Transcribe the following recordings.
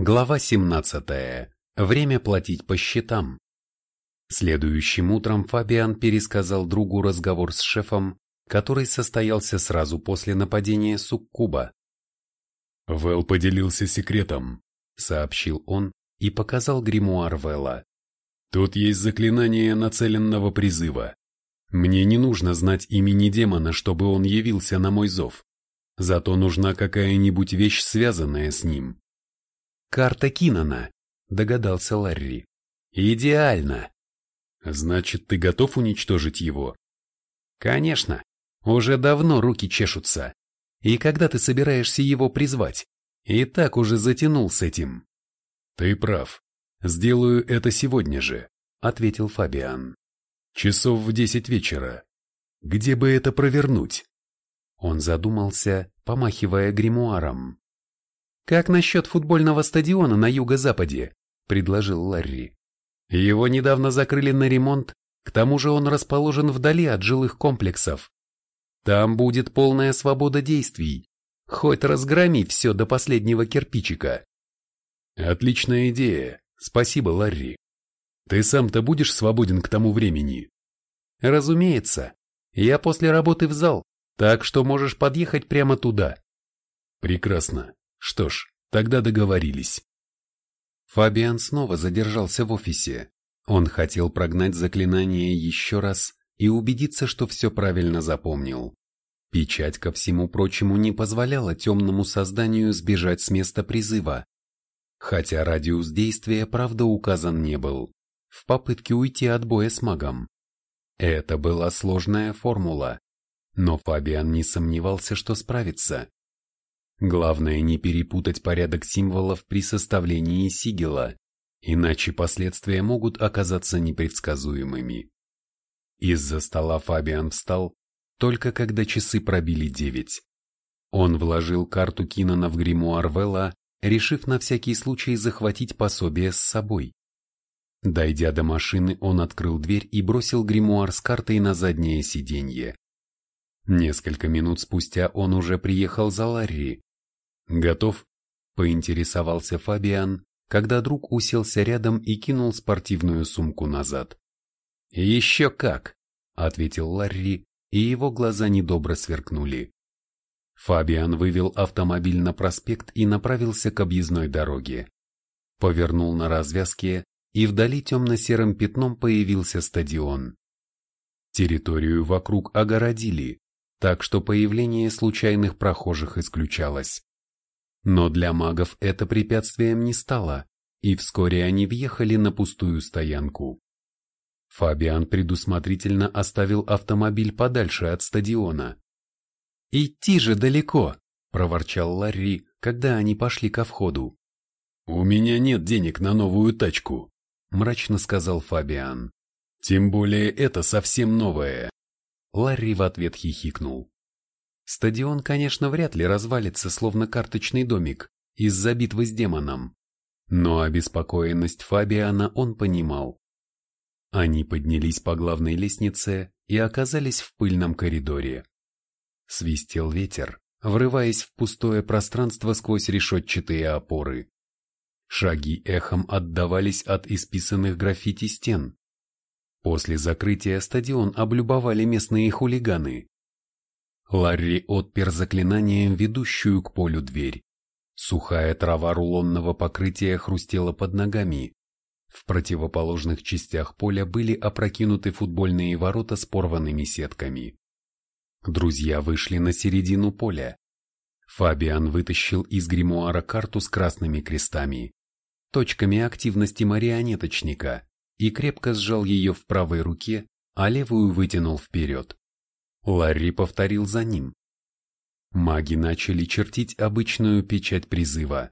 Глава 17. Время платить по счетам. Следующим утром Фабиан пересказал другу разговор с шефом, который состоялся сразу после нападения Суккуба. «Вэл поделился секретом», — сообщил он и показал гримуар Вэлла. «Тут есть заклинание нацеленного призыва. Мне не нужно знать имени демона, чтобы он явился на мой зов. Зато нужна какая-нибудь вещь, связанная с ним». «Карта Кинана», — догадался Ларри. «Идеально!» «Значит, ты готов уничтожить его?» «Конечно. Уже давно руки чешутся. И когда ты собираешься его призвать? И так уже затянул с этим». «Ты прав. Сделаю это сегодня же», — ответил Фабиан. «Часов в десять вечера. Где бы это провернуть?» Он задумался, помахивая гримуаром. «Как насчет футбольного стадиона на юго-западе?» – предложил Ларри. «Его недавно закрыли на ремонт, к тому же он расположен вдали от жилых комплексов. Там будет полная свобода действий, хоть разгроми все до последнего кирпичика». «Отличная идея, спасибо, Ларри. Ты сам-то будешь свободен к тому времени?» «Разумеется. Я после работы в зал, так что можешь подъехать прямо туда». «Прекрасно. Что ж, тогда договорились. Фабиан снова задержался в офисе. Он хотел прогнать заклинание еще раз и убедиться, что все правильно запомнил. Печать ко всему прочему не позволяла темному созданию сбежать с места призыва. Хотя радиус действия, правда, указан не был, в попытке уйти от боя с магом. Это была сложная формула, но Фабиан не сомневался, что справится. Главное не перепутать порядок символов при составлении сигила, иначе последствия могут оказаться непредсказуемыми. Из-за стола Фабиан встал, только когда часы пробили девять. Он вложил карту Кинана в гримуар Вэлла, решив на всякий случай захватить пособие с собой. Дойдя до машины, он открыл дверь и бросил гримуар с картой на заднее сиденье. Несколько минут спустя он уже приехал за Ларри, «Готов?» – поинтересовался Фабиан, когда друг уселся рядом и кинул спортивную сумку назад. «Еще как!» – ответил Ларри, и его глаза недобро сверкнули. Фабиан вывел автомобиль на проспект и направился к объездной дороге. Повернул на развязке, и вдали темно-серым пятном появился стадион. Территорию вокруг огородили, так что появление случайных прохожих исключалось. Но для магов это препятствием не стало, и вскоре они въехали на пустую стоянку. Фабиан предусмотрительно оставил автомобиль подальше от стадиона. «Идти же далеко!» – проворчал Ларри, когда они пошли ко входу. «У меня нет денег на новую тачку», – мрачно сказал Фабиан. «Тем более это совсем новое». Ларри в ответ хихикнул. Стадион, конечно, вряд ли развалится, словно карточный домик, из-за битвы с демоном. Но обеспокоенность Фабиана он понимал. Они поднялись по главной лестнице и оказались в пыльном коридоре. Свистел ветер, врываясь в пустое пространство сквозь решетчатые опоры. Шаги эхом отдавались от исписанных граффити стен. После закрытия стадион облюбовали местные хулиганы, Ларри отпер заклинанием ведущую к полю дверь. Сухая трава рулонного покрытия хрустела под ногами. В противоположных частях поля были опрокинуты футбольные ворота с порванными сетками. Друзья вышли на середину поля. Фабиан вытащил из гримуара карту с красными крестами, точками активности марионеточника, и крепко сжал ее в правой руке, а левую вытянул вперед. Ларри повторил за ним. Маги начали чертить обычную печать призыва.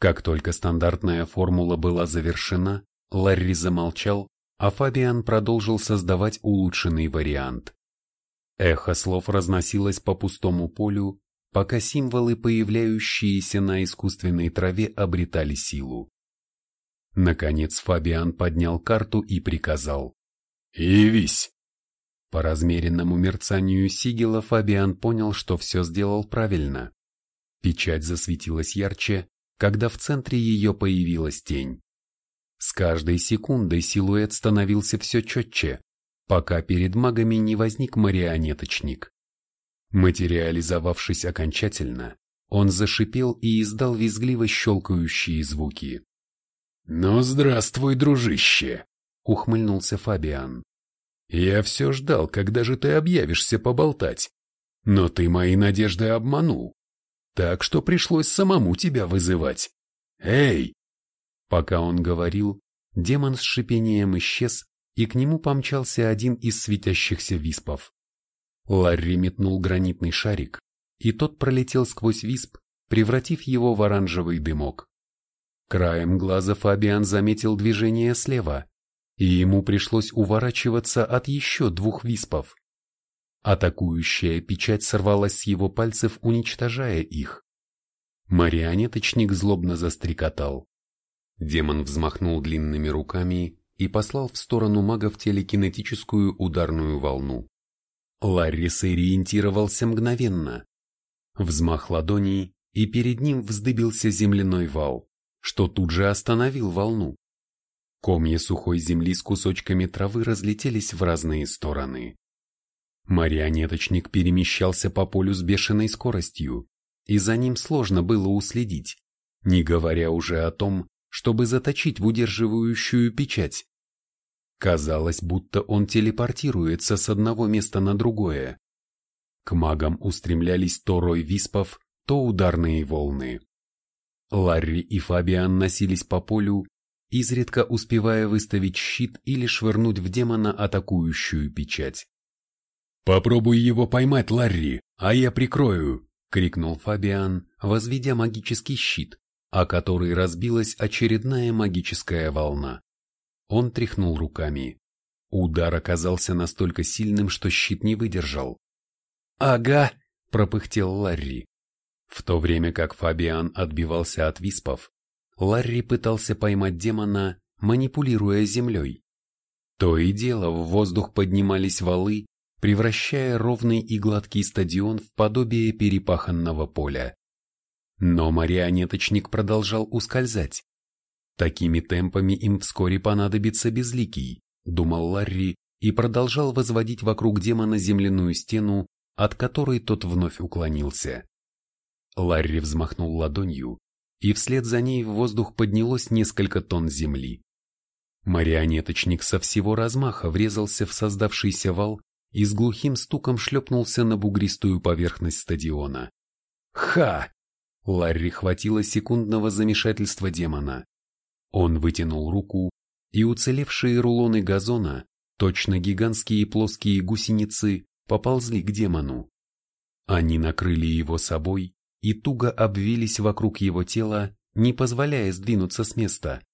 Как только стандартная формула была завершена, Ларри замолчал, а Фабиан продолжил создавать улучшенный вариант. Эхо слов разносилось по пустому полю, пока символы, появляющиеся на искусственной траве, обретали силу. Наконец Фабиан поднял карту и приказал. «Явись!» По размеренному мерцанию сигела Фабиан понял, что все сделал правильно. Печать засветилась ярче, когда в центре ее появилась тень. С каждой секундой силуэт становился все четче, пока перед магами не возник марионеточник. Материализовавшись окончательно, он зашипел и издал визгливо щелкающие звуки. «Ну, здравствуй, дружище!» — ухмыльнулся Фабиан. «Я все ждал, когда же ты объявишься поболтать. Но ты мои надежды обманул. Так что пришлось самому тебя вызывать. Эй!» Пока он говорил, демон с шипением исчез, и к нему помчался один из светящихся виспов. Ларри метнул гранитный шарик, и тот пролетел сквозь висп, превратив его в оранжевый дымок. Краем глаза Фабиан заметил движение слева, и ему пришлось уворачиваться от еще двух виспов. Атакующая печать сорвалась с его пальцев, уничтожая их. Марионеточник злобно застрекотал. Демон взмахнул длинными руками и послал в сторону магов телекинетическую ударную волну. Ларри сориентировался мгновенно. Взмах ладони, и перед ним вздыбился земляной вал, что тут же остановил волну. Комья сухой земли с кусочками травы разлетелись в разные стороны. Марионеточник перемещался по полю с бешеной скоростью, и за ним сложно было уследить, не говоря уже о том, чтобы заточить в удерживающую печать. Казалось, будто он телепортируется с одного места на другое. К магам устремлялись то рой виспов, то ударные волны. Ларри и Фабиан носились по полю, изредка успевая выставить щит или швырнуть в демона атакующую печать. «Попробуй его поймать, Ларри, а я прикрою!» — крикнул Фабиан, возведя магический щит, о который разбилась очередная магическая волна. Он тряхнул руками. Удар оказался настолько сильным, что щит не выдержал. «Ага!» – пропыхтел Ларри. В то время как Фабиан отбивался от виспов, Ларри пытался поймать демона, манипулируя землей. То и дело в воздух поднимались валы, превращая ровный и гладкий стадион в подобие перепаханного поля. Но марионеточник продолжал ускользать. Такими темпами им вскоре понадобится безликий, думал Ларри и продолжал возводить вокруг демона земляную стену, от которой тот вновь уклонился. Ларри взмахнул ладонью, и вслед за ней в воздух поднялось несколько тонн земли. Марионеточник со всего размаха врезался в создавшийся вал и с глухим стуком шлепнулся на бугристую поверхность стадиона. «Ха!» Ларри хватило секундного замешательства демона. Он вытянул руку, и уцелевшие рулоны газона, точно гигантские плоские гусеницы, поползли к демону. Они накрыли его собой и туго обвились вокруг его тела, не позволяя сдвинуться с места.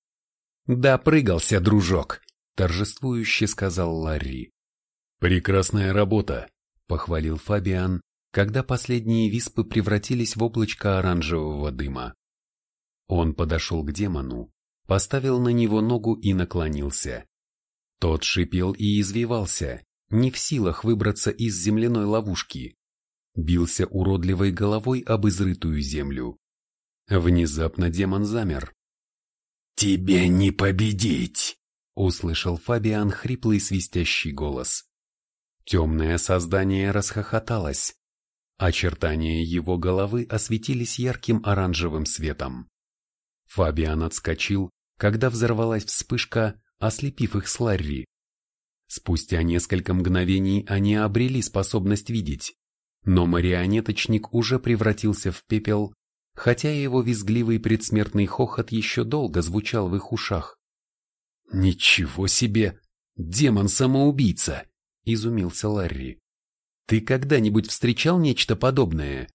«Допрыгался, дружок!» – торжествующе сказал Ларри. «Прекрасная работа!» – похвалил Фабиан, когда последние виспы превратились в облачко оранжевого дыма. Он подошел к демону, поставил на него ногу и наклонился. Тот шипел и извивался, не в силах выбраться из земляной ловушки. Бился уродливой головой об изрытую землю. Внезапно демон замер. «Тебе не победить!» — услышал Фабиан хриплый свистящий голос. Темное создание расхохоталось. Очертания его головы осветились ярким оранжевым светом. Фабиан отскочил когда взорвалась вспышка, ослепив их с Ларри. Спустя несколько мгновений они обрели способность видеть, но марионеточник уже превратился в пепел, хотя его визгливый предсмертный хохот еще долго звучал в их ушах. «Ничего себе! Демон-самоубийца!» – изумился Ларри. «Ты когда-нибудь встречал нечто подобное?»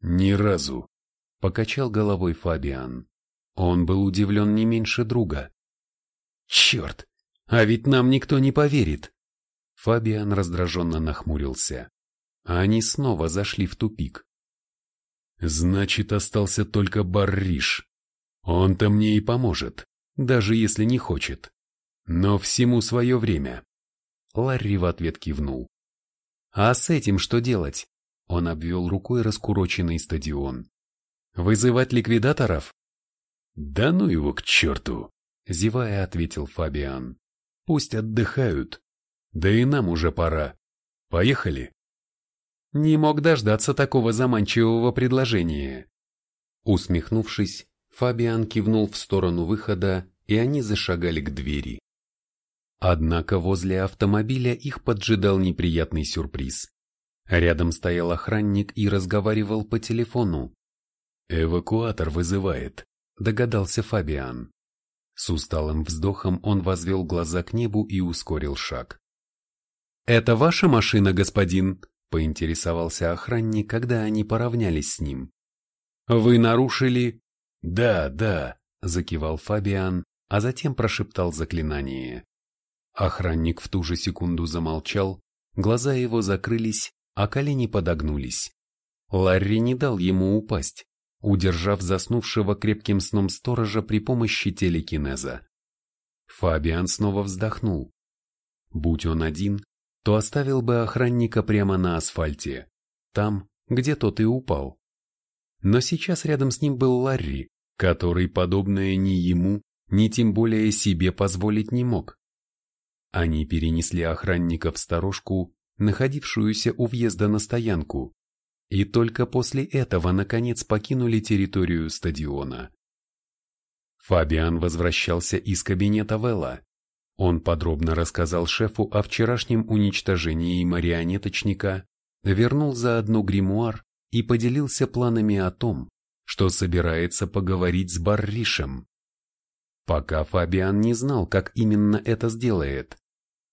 «Ни разу», – покачал головой Фабиан. Он был удивлен не меньше друга. «Черт! А ведь нам никто не поверит!» Фабиан раздраженно нахмурился. Они снова зашли в тупик. «Значит, остался только Барриш. Он-то мне и поможет, даже если не хочет. Но всему свое время». Ларри в ответ кивнул. «А с этим что делать?» Он обвел рукой раскуроченный стадион. «Вызывать ликвидаторов?» Да ну его к черту, зевая ответил Фабиан. Пусть отдыхают. Да и нам уже пора. Поехали. Не мог дождаться такого заманчивого предложения. Усмехнувшись, Фабиан кивнул в сторону выхода, и они зашагали к двери. Однако возле автомобиля их поджидал неприятный сюрприз. Рядом стоял охранник и разговаривал по телефону. «Эвакуатор вызывает», — догадался Фабиан. С усталым вздохом он возвел глаза к небу и ускорил шаг. «Это ваша машина, господин?» — поинтересовался охранник, когда они поравнялись с ним. «Вы нарушили...» «Да, да», — закивал Фабиан, а затем прошептал заклинание. Охранник в ту же секунду замолчал, глаза его закрылись, а колени подогнулись. Ларри не дал ему упасть, удержав заснувшего крепким сном сторожа при помощи телекинеза. Фабиан снова вздохнул. Будь он один, то оставил бы охранника прямо на асфальте, там, где тот и упал. Но сейчас рядом с ним был Ларри, который подобное ни ему, ни тем более себе позволить не мог. Они перенесли охранника в сторожку, находившуюся у въезда на стоянку, и только после этого наконец покинули территорию стадиона. Фабиан возвращался из кабинета Вэлла. Он подробно рассказал шефу о вчерашнем уничтожении марионеточника, вернул заодно гримуар и поделился планами о том, что собирается поговорить с Барришем. Пока Фабиан не знал, как именно это сделает,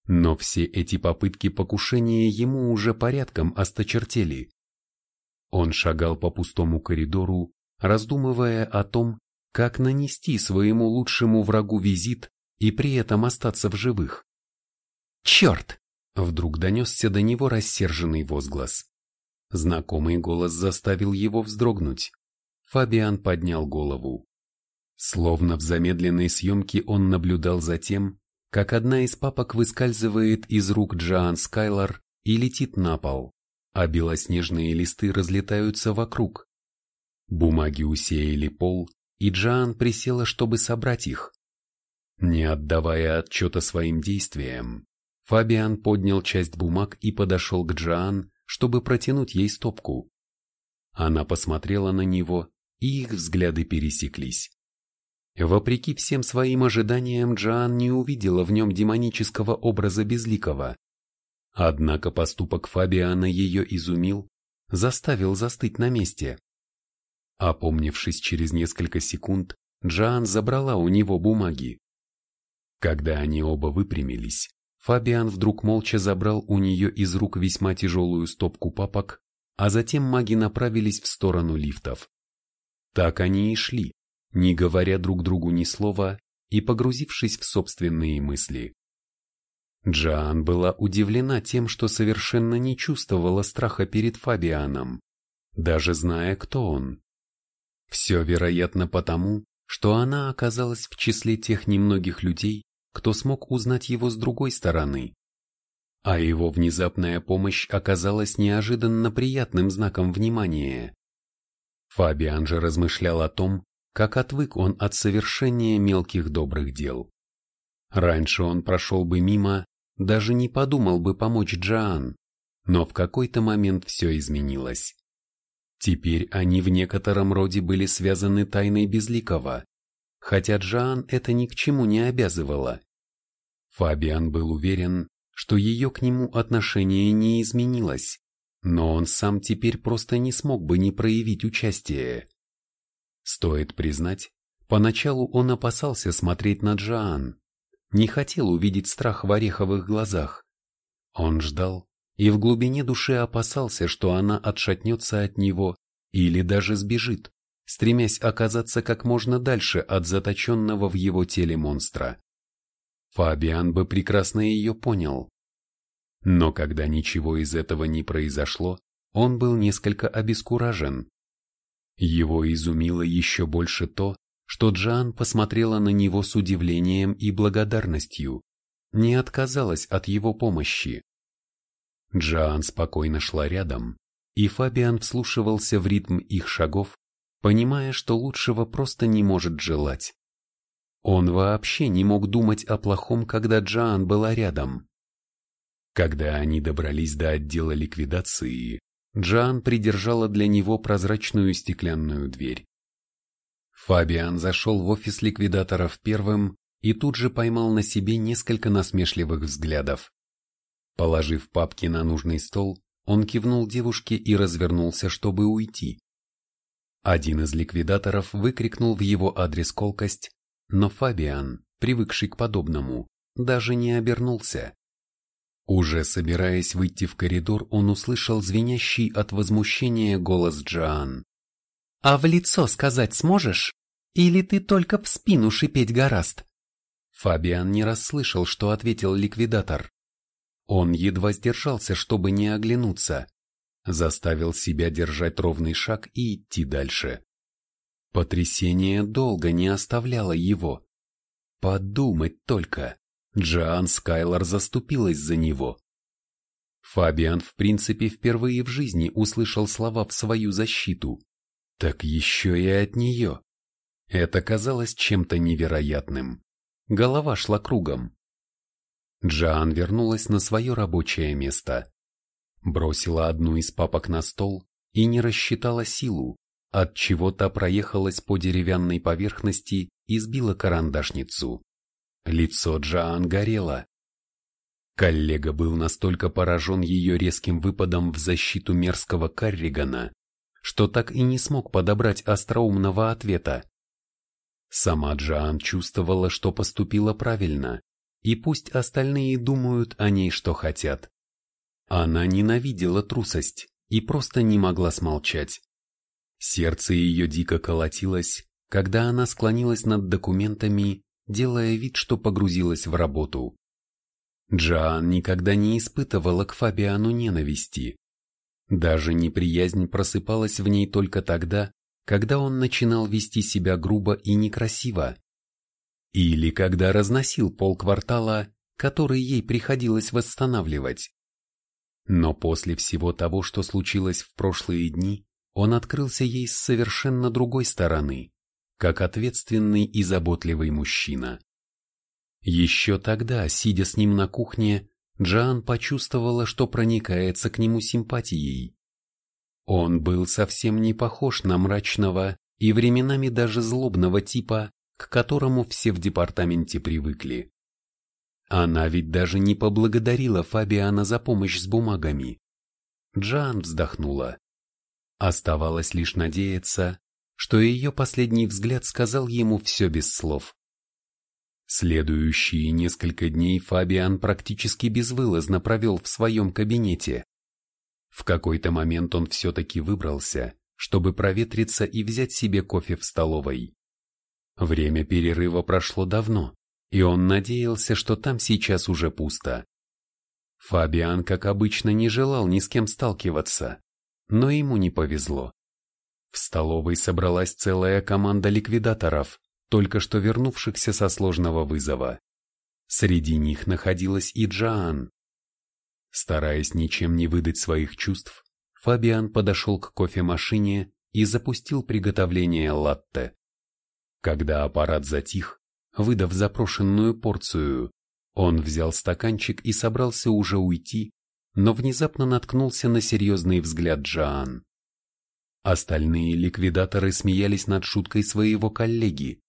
но все эти попытки покушения ему уже порядком осточертели. Он шагал по пустому коридору, раздумывая о том, как нанести своему лучшему врагу визит и при этом остаться в живых. «Черт!» — вдруг донесся до него рассерженный возглас. Знакомый голос заставил его вздрогнуть. Фабиан поднял голову. Словно в замедленной съемке он наблюдал за тем, как одна из папок выскальзывает из рук Джоан Скайлор и летит на пол, а белоснежные листы разлетаются вокруг. Бумаги усеяли пол, и Джоан присела, чтобы собрать их. Не отдавая отчета своим действиям, Фабиан поднял часть бумаг и подошел к Джоан, чтобы протянуть ей стопку. Она посмотрела на него, и их взгляды пересеклись. Вопреки всем своим ожиданиям, Джоан не увидела в нем демонического образа безликого. Однако поступок Фабиана ее изумил, заставил застыть на месте. Опомнившись через несколько секунд, Джоан забрала у него бумаги. Когда они оба выпрямились, Фабиан вдруг молча забрал у нее из рук весьма тяжелую стопку папок, а затем маги направились в сторону лифтов. Так они и шли, не говоря друг другу ни слова и погрузившись в собственные мысли. Джоан была удивлена тем, что совершенно не чувствовала страха перед Фабианом, даже зная, кто он. Все, вероятно, потому, что она оказалась в числе тех немногих людей, кто смог узнать его с другой стороны. А его внезапная помощь оказалась неожиданно приятным знаком внимания. Фабиан же размышлял о том, как отвык он от совершения мелких добрых дел. Раньше он прошел бы мимо, даже не подумал бы помочь Джоан, но в какой-то момент все изменилось. Теперь они в некотором роде были связаны тайной Безликого, хотя Джоан это ни к чему не обязывала. Фабиан был уверен, что ее к нему отношение не изменилось, но он сам теперь просто не смог бы не проявить участие. Стоит признать, поначалу он опасался смотреть на Джоан, не хотел увидеть страх в ореховых глазах. Он ждал и в глубине души опасался, что она отшатнется от него или даже сбежит, стремясь оказаться как можно дальше от заточенного в его теле монстра. Фабиан бы прекрасно ее понял. Но когда ничего из этого не произошло, он был несколько обескуражен. Его изумило еще больше то, что Джан посмотрела на него с удивлением и благодарностью, не отказалась от его помощи. Джан спокойно шла рядом, и Фабиан вслушивался в ритм их шагов, понимая, что лучшего просто не может желать. Он вообще не мог думать о плохом, когда Джоан была рядом. Когда они добрались до отдела ликвидации, Джоан придержала для него прозрачную стеклянную дверь. Фабиан зашел в офис ликвидаторов первым и тут же поймал на себе несколько насмешливых взглядов. Положив папки на нужный стол, он кивнул девушке и развернулся, чтобы уйти. Один из ликвидаторов выкрикнул в его адрес колкость, но Фабиан, привыкший к подобному, даже не обернулся. Уже собираясь выйти в коридор, он услышал звенящий от возмущения голос Джоан. «А в лицо сказать сможешь? Или ты только в спину шипеть гораст?» Фабиан не расслышал, что ответил ликвидатор. Он едва сдержался, чтобы не оглянуться. Заставил себя держать ровный шаг и идти дальше. Потрясение долго не оставляло его. Подумать только, Джоан Скайлор заступилась за него. Фабиан в принципе впервые в жизни услышал слова в свою защиту так еще и от нее. Это казалось чем-то невероятным. Голова шла кругом. Джоан вернулась на свое рабочее место. Бросила одну из папок на стол и не рассчитала силу, от чего та проехалась по деревянной поверхности и сбила карандашницу. Лицо Джоан горело. Коллега был настолько поражен ее резким выпадом в защиту мерзкого Карригана, что так и не смог подобрать остроумного ответа. Сама Джоан чувствовала, что поступила правильно, и пусть остальные думают о ней, что хотят. Она ненавидела трусость и просто не могла смолчать. Сердце ее дико колотилось, когда она склонилась над документами, делая вид, что погрузилась в работу. Джоан никогда не испытывала к Фабиану ненависти. Даже неприязнь просыпалась в ней только тогда, когда он начинал вести себя грубо и некрасиво. Или когда разносил полквартала, который ей приходилось восстанавливать. Но после всего того, что случилось в прошлые дни, он открылся ей с совершенно другой стороны, как ответственный и заботливый мужчина. Еще тогда, сидя с ним на кухне, Джоан почувствовала, что проникается к нему симпатией. Он был совсем не похож на мрачного и временами даже злобного типа, к которому все в департаменте привыкли. Она ведь даже не поблагодарила Фабиана за помощь с бумагами. Джан вздохнула. Оставалось лишь надеяться, что ее последний взгляд сказал ему все без слов. Следующие несколько дней Фабиан практически безвылазно провел в своем кабинете. В какой-то момент он все-таки выбрался, чтобы проветриться и взять себе кофе в столовой. Время перерыва прошло давно, и он надеялся, что там сейчас уже пусто. Фабиан, как обычно, не желал ни с кем сталкиваться, но ему не повезло. В столовой собралась целая команда ликвидаторов, только что вернувшихся со сложного вызова. Среди них находилась и Джоан. Стараясь ничем не выдать своих чувств, Фабиан подошел к кофемашине и запустил приготовление латте. Когда аппарат затих, выдав запрошенную порцию, он взял стаканчик и собрался уже уйти, но внезапно наткнулся на серьезный взгляд Джоан. Остальные ликвидаторы смеялись над шуткой своего коллеги,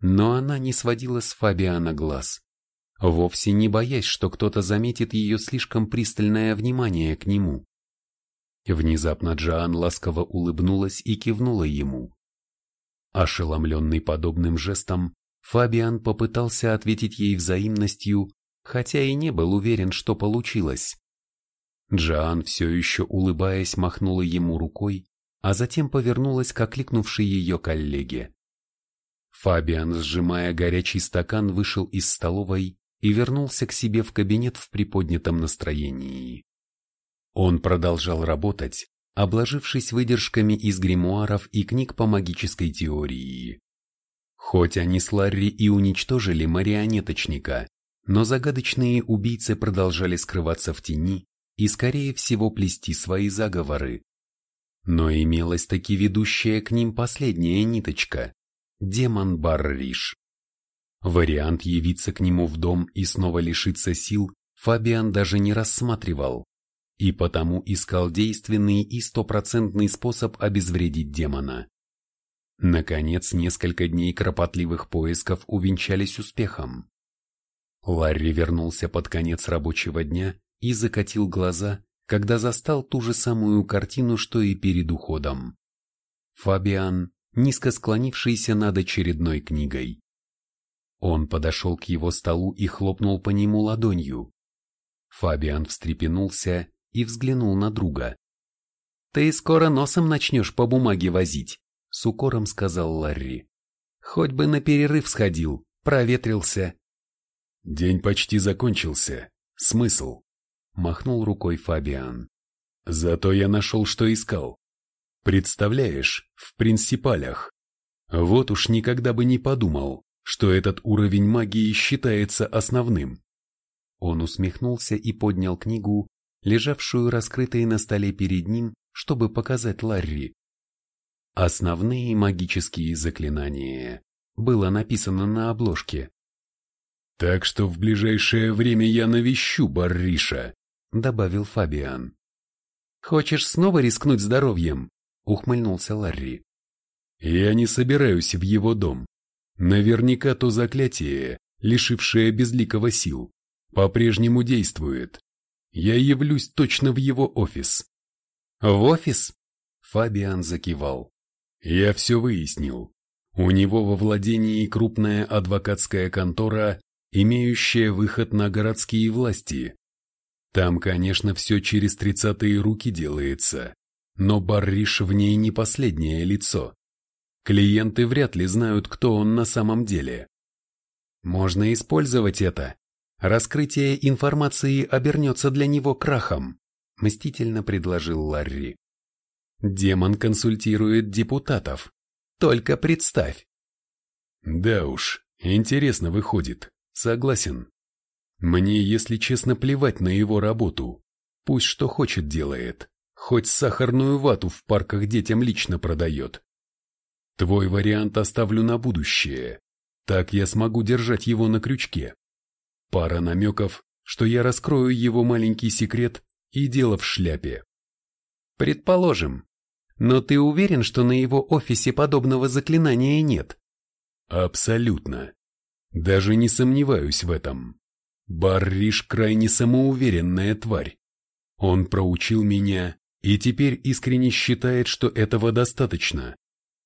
но она не сводила с Фабиана глаз, вовсе не боясь, что кто-то заметит ее слишком пристальное внимание к нему. Внезапно Джоан ласково улыбнулась и кивнула ему. Ошеломленный подобным жестом, Фабиан попытался ответить ей взаимностью, хотя и не был уверен, что получилось. Джоан все еще улыбаясь махнула ему рукой, а затем повернулась к окликнувшей ее коллеге. Фабиан, сжимая горячий стакан, вышел из столовой и вернулся к себе в кабинет в приподнятом настроении. Он продолжал работать, обложившись выдержками из гримуаров и книг по магической теории. Хоть они с Ларри и уничтожили марионеточника, но загадочные убийцы продолжали скрываться в тени и, скорее всего, плести свои заговоры. Но имелась таки ведущая к ним последняя ниточка – демон Барриш. Вариант явиться к нему в дом и снова лишиться сил Фабиан даже не рассматривал, и потому искал действенный и стопроцентный способ обезвредить демона. Наконец, несколько дней кропотливых поисков увенчались успехом. Ларри вернулся под конец рабочего дня и закатил глаза, когда застал ту же самую картину, что и перед уходом. Фабиан, низко склонившийся над очередной книгой. Он подошел к его столу и хлопнул по нему ладонью. Фабиан встрепенулся и взглянул на друга. «Ты скоро носом начнешь по бумаге возить», — с укором сказал Ларри. «Хоть бы на перерыв сходил, проветрился». «День почти закончился. Смысл?» — махнул рукой Фабиан. «Зато я нашел, что искал. Представляешь, в принципалях. Вот уж никогда бы не подумал, что этот уровень магии считается основным». Он усмехнулся и поднял книгу, лежавшую раскрытой на столе перед ним, чтобы показать Ларри. Основные магические заклинания. Было написано на обложке. «Так что в ближайшее время я навещу Барриша», — добавил Фабиан. «Хочешь снова рискнуть здоровьем?» — ухмыльнулся Ларри. «Я не собираюсь в его дом. Наверняка то заклятие, лишившее безликого сил, по-прежнему действует. Я явлюсь точно в его офис. В офис? Фабиан закивал. Я все выяснил. У него во владении крупная адвокатская контора, имеющая выход на городские власти. Там, конечно, все через тридцатые руки делается, но Барриш в ней не последнее лицо. Клиенты вряд ли знают, кто он на самом деле. Можно использовать это, Раскрытие информации обернется для него крахом, мстительно предложил Ларри. Демон консультирует депутатов. Только представь. Да уж, интересно выходит, согласен. Мне, если честно, плевать на его работу. Пусть что хочет делает, хоть сахарную вату в парках детям лично продает. Твой вариант оставлю на будущее. Так я смогу держать его на крючке. Пара намеков, что я раскрою его маленький секрет и дело в шляпе. Предположим. Но ты уверен, что на его офисе подобного заклинания нет? Абсолютно. Даже не сомневаюсь в этом. Барриш крайне самоуверенная тварь. Он проучил меня и теперь искренне считает, что этого достаточно.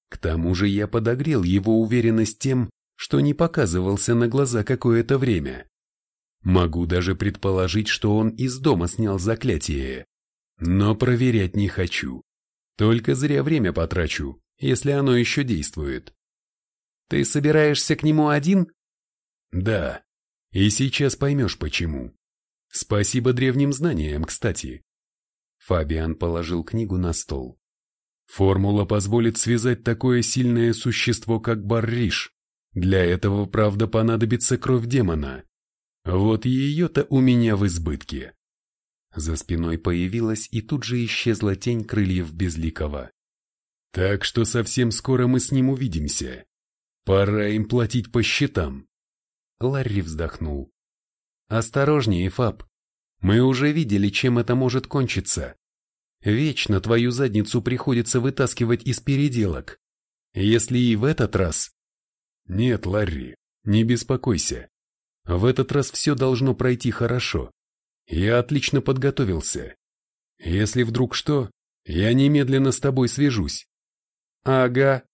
К тому же я подогрел его уверенность тем, что не показывался на глаза какое-то время. Могу даже предположить, что он из дома снял заклятие. Но проверять не хочу. Только зря время потрачу, если оно еще действует. Ты собираешься к нему один? Да. И сейчас поймешь почему. Спасибо древним знаниям, кстати. Фабиан положил книгу на стол. Формула позволит связать такое сильное существо, как Барриш. Для этого, правда, понадобится кровь демона. Вот ее-то у меня в избытке. За спиной появилась и тут же исчезла тень крыльев Безликого. Так что совсем скоро мы с ним увидимся. Пора им платить по счетам. Ларри вздохнул. Осторожнее, Фаб. Мы уже видели, чем это может кончиться. Вечно твою задницу приходится вытаскивать из переделок. Если и в этот раз... Нет, Ларри, не беспокойся. В этот раз все должно пройти хорошо. Я отлично подготовился. Если вдруг что, я немедленно с тобой свяжусь. Ага.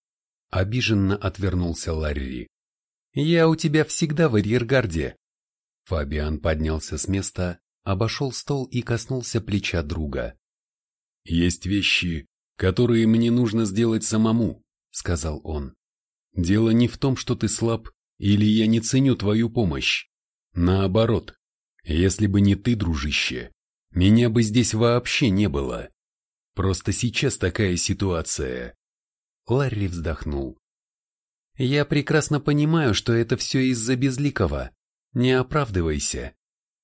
Обиженно отвернулся Ларри. Я у тебя всегда в арьергарде. Фабиан поднялся с места, обошел стол и коснулся плеча друга. «Есть вещи, которые мне нужно сделать самому», — сказал он. «Дело не в том, что ты слаб или я не ценю твою помощь. Наоборот, если бы не ты, дружище, меня бы здесь вообще не было. Просто сейчас такая ситуация. Ларри вздохнул. Я прекрасно понимаю, что это все из-за Безликого. Не оправдывайся.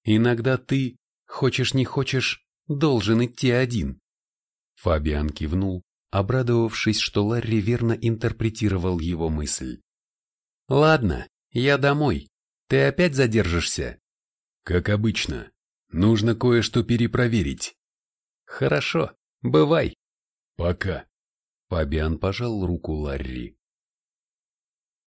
Иногда ты, хочешь не хочешь, должен идти один. Фабиан кивнул, обрадовавшись, что Ларри верно интерпретировал его мысль. «Ладно, я домой. Ты опять задержишься?» «Как обычно. Нужно кое-что перепроверить». «Хорошо, бывай». «Пока». Фабиан пожал руку Ларри.